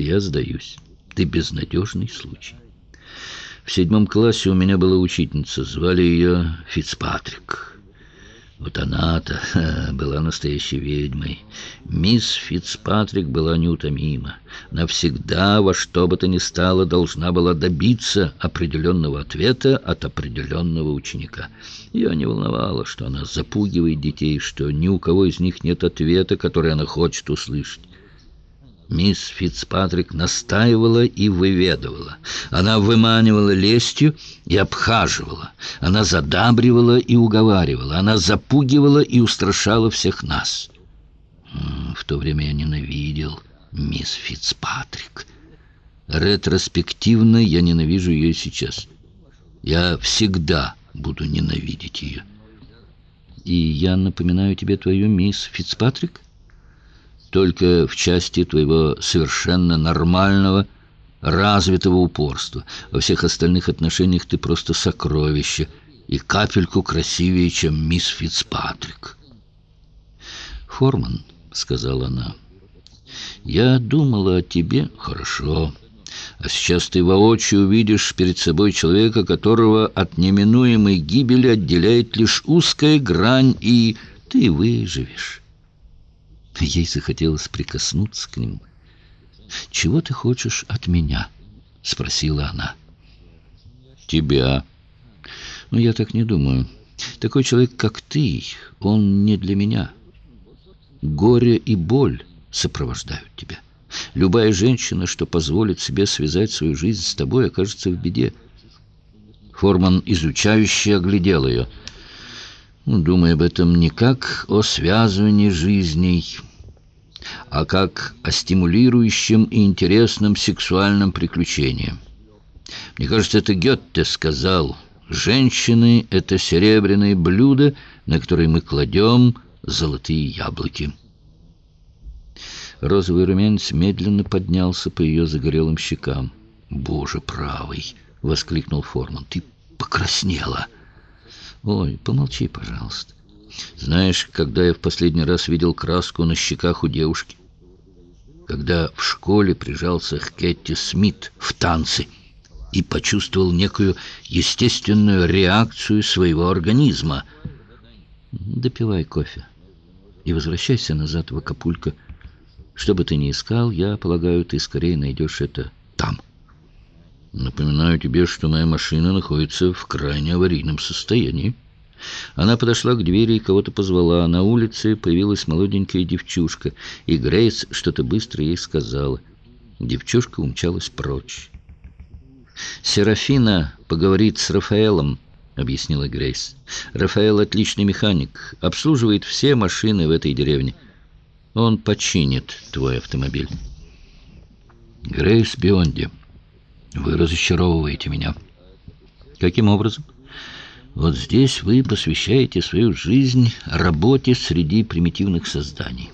Я сдаюсь. Ты безнадежный случай. В седьмом классе у меня была учительница, звали ее Фицпатрик. Вот она-то была настоящей ведьмой. Мисс Фицпатрик была неутомима. Навсегда во что бы то ни стало должна была добиться определенного ответа от определенного ученика. Ее не волновало, что она запугивает детей, что ни у кого из них нет ответа, который она хочет услышать. Мисс Фицпатрик настаивала и выведывала. Она выманивала лестью и обхаживала. Она задабривала и уговаривала. Она запугивала и устрашала всех нас. В то время я ненавидел мисс Фицпатрик. Ретроспективно я ненавижу ее сейчас. Я всегда буду ненавидеть ее. И я напоминаю тебе твою мисс Фицпатрик? Только в части твоего совершенно нормального, развитого упорства. Во всех остальных отношениях ты просто сокровище и капельку красивее, чем мисс Фицпатрик. «Форман», — сказала она, — «я думала о тебе хорошо». А сейчас ты воочию увидишь перед собой человека, которого от неминуемой гибели отделяет лишь узкая грань, и ты выживешь. Ей захотелось прикоснуться к нему. «Чего ты хочешь от меня?» — спросила она. «Тебя». «Ну, я так не думаю. Такой человек, как ты, он не для меня. Горе и боль сопровождают тебя. Любая женщина, что позволит себе связать свою жизнь с тобой, окажется в беде». Форман изучающе оглядел ее. Ну, думай об этом не как о связывании жизней, а как о стимулирующем и интересном сексуальном приключении. Мне кажется, это Гетте сказал, «Женщины — это серебряные блюда, на которые мы кладем золотые яблоки». Розовый румянец медленно поднялся по ее загорелым щекам. «Боже правый!» — воскликнул Форман. «Ты покраснела!» «Ой, помолчи, пожалуйста. Знаешь, когда я в последний раз видел краску на щеках у девушки? Когда в школе прижался к Кетти Смит в танце и почувствовал некую естественную реакцию своего организма. Допивай кофе и возвращайся назад в Акапулько. Что бы ты ни искал, я полагаю, ты скорее найдешь это там». Напоминаю тебе, что моя машина находится в крайне аварийном состоянии. Она подошла к двери и кого-то позвала. На улице появилась молоденькая девчушка, и Грейс что-то быстро ей сказала. Девчушка умчалась прочь. «Серафина поговорит с Рафаэлом», — объяснила Грейс. «Рафаэл отличный механик, обслуживает все машины в этой деревне. Он починит твой автомобиль». «Грейс Бионди». Вы разочаровываете меня. Каким образом? Вот здесь вы посвящаете свою жизнь работе среди примитивных созданий.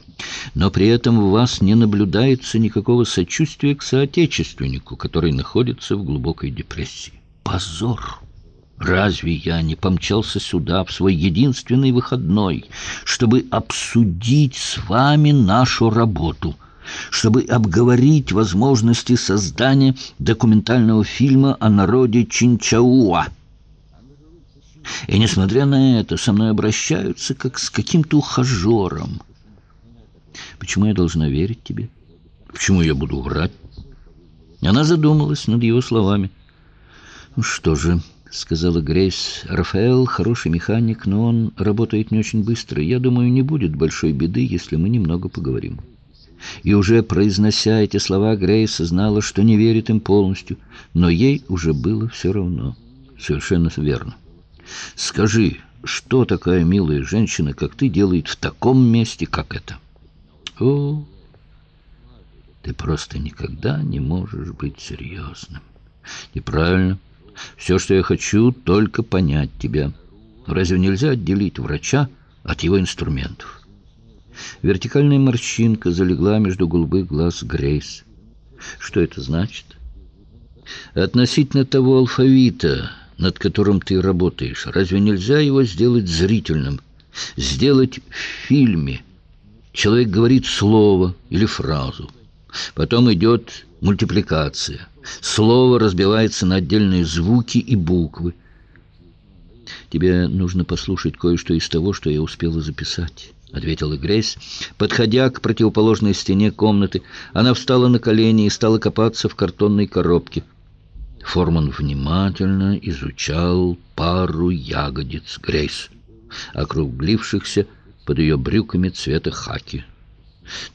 Но при этом у вас не наблюдается никакого сочувствия к соотечественнику, который находится в глубокой депрессии. Позор! Разве я не помчался сюда в свой единственный выходной, чтобы обсудить с вами нашу работу – чтобы обговорить возможности создания документального фильма о народе Чинчауа. И, несмотря на это, со мной обращаются как с каким-то ухажером. Почему я должна верить тебе? Почему я буду врать? Она задумалась над его словами. «Ну что же», — сказала Грейс, — «Рафаэл хороший механик, но он работает не очень быстро. Я думаю, не будет большой беды, если мы немного поговорим». И уже произнося эти слова, Грейс знала, что не верит им полностью, но ей уже было все равно. Совершенно верно. «Скажи, что такая милая женщина, как ты, делает в таком месте, как это?» «О, ты просто никогда не можешь быть серьезным». «Неправильно. Все, что я хочу, только понять тебя. Разве нельзя отделить врача от его инструментов?» Вертикальная морщинка залегла между голубых глаз Грейс. Что это значит? Относительно того алфавита, над которым ты работаешь, разве нельзя его сделать зрительным? Сделать в фильме. Человек говорит слово или фразу. Потом идет мультипликация. Слово разбивается на отдельные звуки и буквы. «Тебе нужно послушать кое-что из того, что я успела записать», — ответила Грейс. Подходя к противоположной стене комнаты, она встала на колени и стала копаться в картонной коробке. Форман внимательно изучал пару ягодиц Грейс, округлившихся под ее брюками цвета хаки.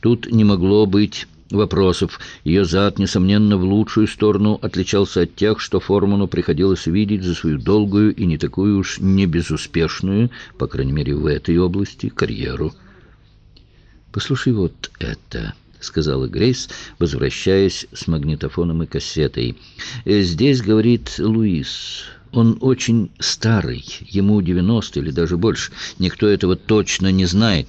Тут не могло быть вопросов. Ее зад, несомненно, в лучшую сторону отличался от тех, что Форману приходилось видеть за свою долгую и не такую уж не безуспешную, по крайней мере, в этой области, карьеру. «Послушай вот это», — сказала Грейс, возвращаясь с магнитофоном и кассетой. «Здесь, — говорит Луис, — он очень старый, ему 90 или даже больше. Никто этого точно не знает».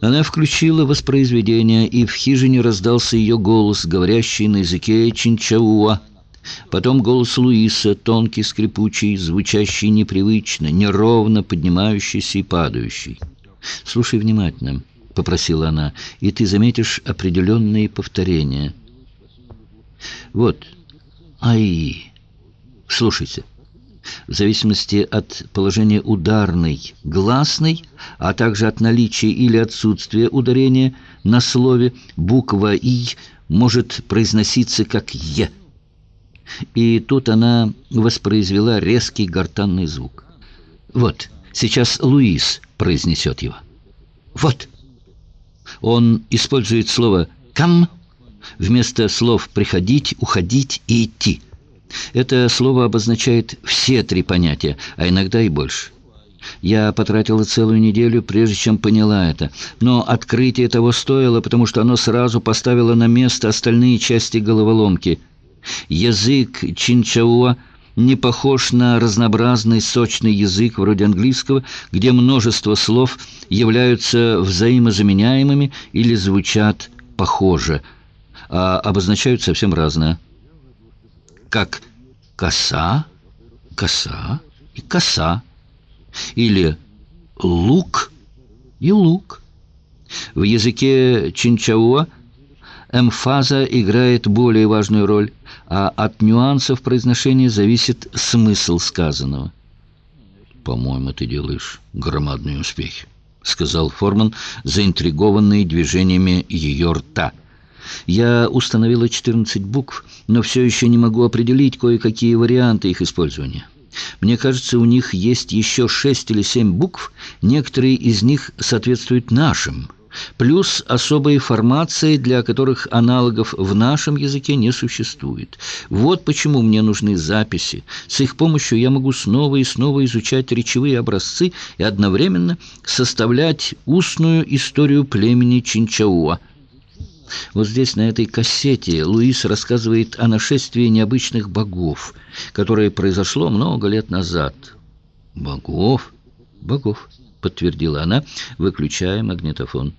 Она включила воспроизведение, и в хижине раздался ее голос, говорящий на языке чинчауа. Потом голос Луиса, тонкий, скрипучий, звучащий непривычно, неровно, поднимающийся и падающий. «Слушай внимательно», — попросила она, — «и ты заметишь определенные повторения». «Вот, ай, слушайте» в зависимости от положения ударной, гласной, а также от наличия или отсутствия ударения на слове, буква «и» может произноситься как «е». И тут она воспроизвела резкий гортанный звук. Вот, сейчас Луис произнесет его. Вот. Он использует слово «кам» вместо слов «приходить», «уходить» и «идти». Это слово обозначает все три понятия, а иногда и больше. Я потратила целую неделю, прежде чем поняла это. Но открытие того стоило, потому что оно сразу поставило на место остальные части головоломки. Язык Чинчауа не похож на разнообразный сочный язык вроде английского, где множество слов являются взаимозаменяемыми или звучат похоже, а обозначают совсем разное как коса, коса и коса, или лук и лук. В языке чинчауа эмфаза играет более важную роль, а от нюансов произношения зависит смысл сказанного. «По-моему, ты делаешь громадные успехи», — сказал Форман, заинтригованный движениями ее рта — я установила 14 букв, но все еще не могу определить кое-какие варианты их использования. Мне кажется, у них есть еще шесть или семь букв, некоторые из них соответствуют нашим, плюс особые формации, для которых аналогов в нашем языке не существует. Вот почему мне нужны записи. С их помощью я могу снова и снова изучать речевые образцы и одновременно составлять устную историю племени Чинчауа – вот здесь, на этой кассете, Луис рассказывает о нашествии необычных богов, которое произошло много лет назад. «Богов? Богов», — подтвердила она, выключая магнитофон.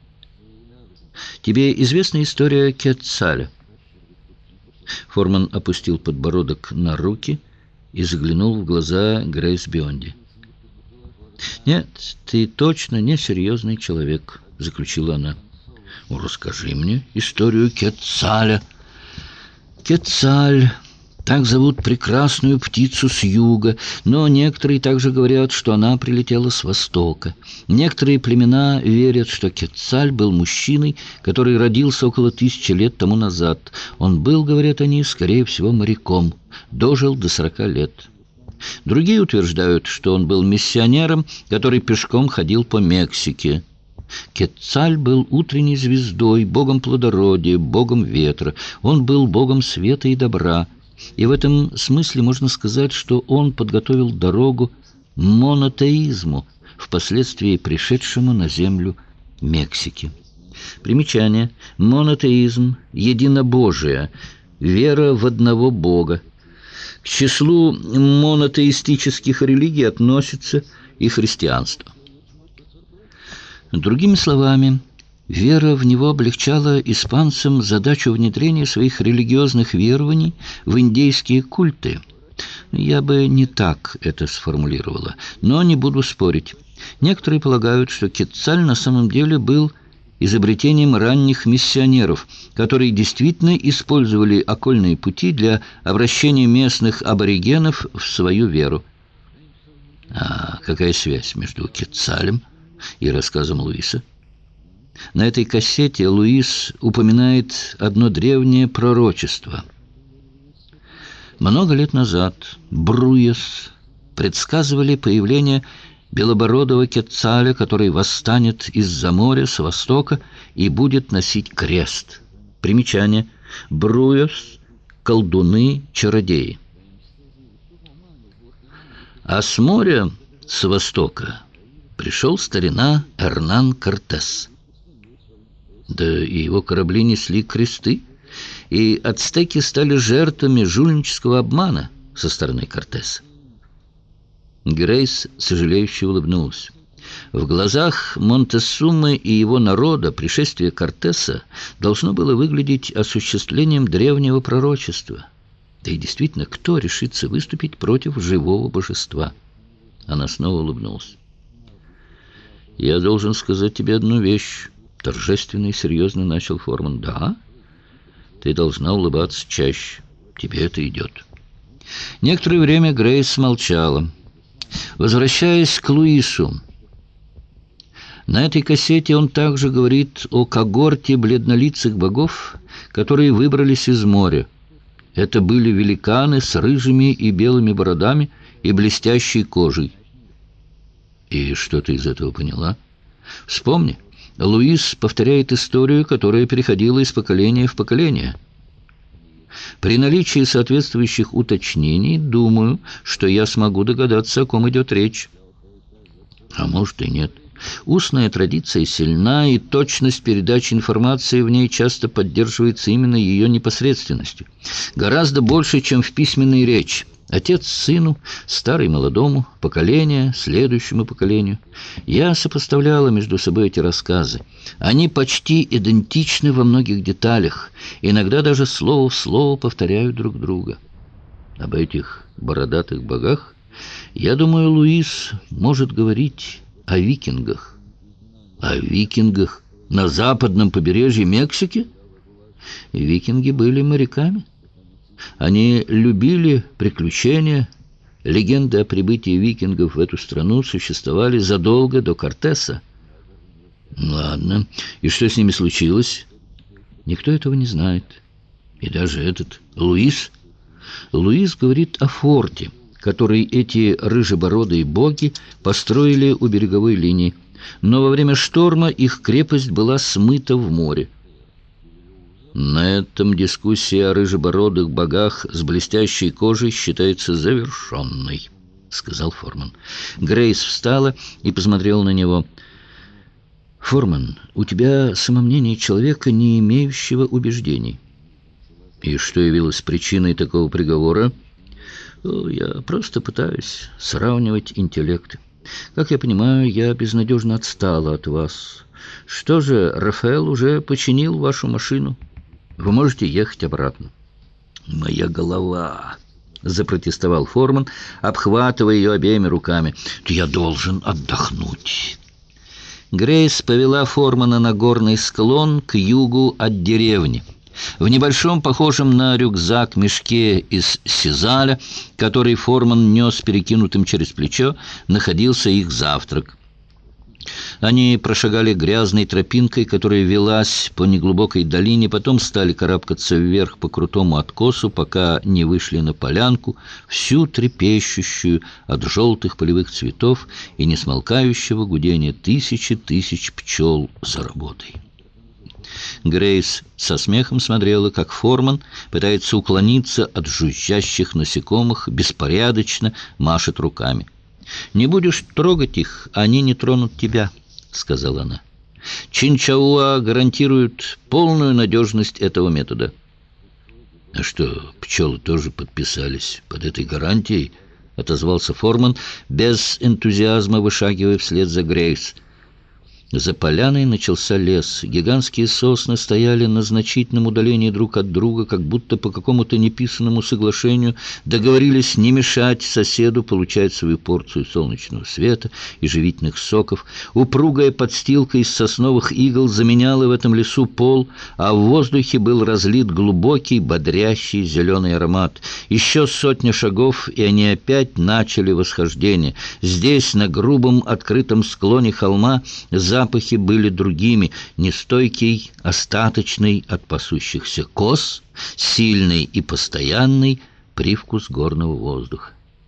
«Тебе известна история Кетцаля?» Форман опустил подбородок на руки и заглянул в глаза Грейс Бионди. «Нет, ты точно не серьезный человек», — заключила она. Ну, расскажи мне историю Кетцаля. Кетцаль... Так зовут прекрасную птицу с юга, но некоторые также говорят, что она прилетела с востока. Некоторые племена верят, что Кетцаль был мужчиной, который родился около тысячи лет тому назад. Он был, говорят они, скорее всего, моряком, дожил до сорока лет. Другие утверждают, что он был миссионером, который пешком ходил по Мексике. Кетцаль был утренней звездой, богом плодородия, богом ветра. Он был богом света и добра. И в этом смысле можно сказать, что он подготовил дорогу монотеизму, впоследствии пришедшему на землю Мексики. Примечание. Монотеизм, единобожие, вера в одного Бога. К числу монотеистических религий относится и христианство. Другими словами, вера в него облегчала испанцам задачу внедрения своих религиозных верований в индейские культы. Я бы не так это сформулировала, но не буду спорить. Некоторые полагают, что Кетцаль на самом деле был изобретением ранних миссионеров, которые действительно использовали окольные пути для обращения местных аборигенов в свою веру. А какая связь между Кетцалем и рассказом Луиса? На этой кассете Луис упоминает одно древнее пророчество. Много лет назад Бруес предсказывали появление белобородого Кетцаля, который восстанет из-за моря с востока и будет носить крест. Примечание. Бруес – колдуны, чародеи. А с моря, с востока, пришел старина Эрнан Кортес. Да и его корабли несли кресты, и ацтеки стали жертвами жульнического обмана со стороны Кортеса. Грейс сожалеюще улыбнулась. В глазах Монтесумы и его народа пришествие Кортеса должно было выглядеть осуществлением древнего пророчества. Да и действительно, кто решится выступить против живого божества? Она снова улыбнулась. «Я должен сказать тебе одну вещь», — торжественно и серьезно начал Форман. «Да? Ты должна улыбаться чаще. Тебе это идет». Некоторое время Грейс молчала. Возвращаясь к Луису, на этой кассете он также говорит о когорте бледнолицых богов, которые выбрались из моря. Это были великаны с рыжими и белыми бородами и блестящей кожей. И что ты из этого поняла? Вспомни, Луис повторяет историю, которая переходила из поколения в поколение – при наличии соответствующих уточнений, думаю, что я смогу догадаться, о ком идет речь. А может и нет. Устная традиция сильна, и точность передачи информации в ней часто поддерживается именно ее непосредственностью. Гораздо больше, чем в письменной речи. Отец сыну, старый молодому, поколение следующему поколению. Я сопоставляла между собой эти рассказы. Они почти идентичны во многих деталях, иногда даже слово в слово повторяют друг друга. Об этих бородатых богах, я думаю, Луис может говорить о викингах. О викингах на западном побережье Мексики? Викинги были моряками. Они любили приключения. Легенды о прибытии викингов в эту страну существовали задолго до Кортеса. Ладно, и что с ними случилось? Никто этого не знает. И даже этот Луис. Луис говорит о форте, который эти рыжебородые боги построили у береговой линии. Но во время шторма их крепость была смыта в море. На этом дискуссия о рыжебородых богах с блестящей кожей считается завершенной, — сказал Форман. Грейс встала и посмотрела на него. «Форман, у тебя самомнение человека, не имеющего убеждений». «И что явилось причиной такого приговора?» «Я просто пытаюсь сравнивать интеллекты. Как я понимаю, я безнадежно отстала от вас. Что же, Рафаэл уже починил вашу машину?» Вы можете ехать обратно». «Моя голова!» — запротестовал Форман, обхватывая ее обеими руками. «Я должен отдохнуть». Грейс повела Формана на горный склон к югу от деревни. В небольшом, похожем на рюкзак, мешке из сизаля, который Форман нес перекинутым через плечо, находился их завтрак. Они прошагали грязной тропинкой, которая велась по неглубокой долине, потом стали карабкаться вверх по крутому откосу, пока не вышли на полянку, всю трепещущую от желтых полевых цветов и несмолкающего гудения тысячи тысяч пчел за работой. Грейс со смехом смотрела, как Форман пытается уклониться от жужжащих насекомых, беспорядочно машет руками. «Не будешь трогать их, они не тронут тебя», — сказала она. «Чинчауа гарантирует полную надежность этого метода». «А что, пчелы тоже подписались под этой гарантией?» — отозвался Форман, без энтузиазма вышагивая вслед за Грейс. За поляной начался лес. Гигантские сосны стояли на значительном удалении друг от друга, как будто по какому-то неписанному соглашению договорились не мешать соседу получать свою порцию солнечного света и живительных соков. Упругая подстилка из сосновых игл заменяла в этом лесу пол, а в воздухе был разлит глубокий, бодрящий зеленый аромат. Еще сотня шагов, и они опять начали восхождение. Здесь, на грубом открытом склоне холма, за запахи были другими, нестойкий, остаточный от пасущихся коз, сильный и постоянный привкус горного воздуха.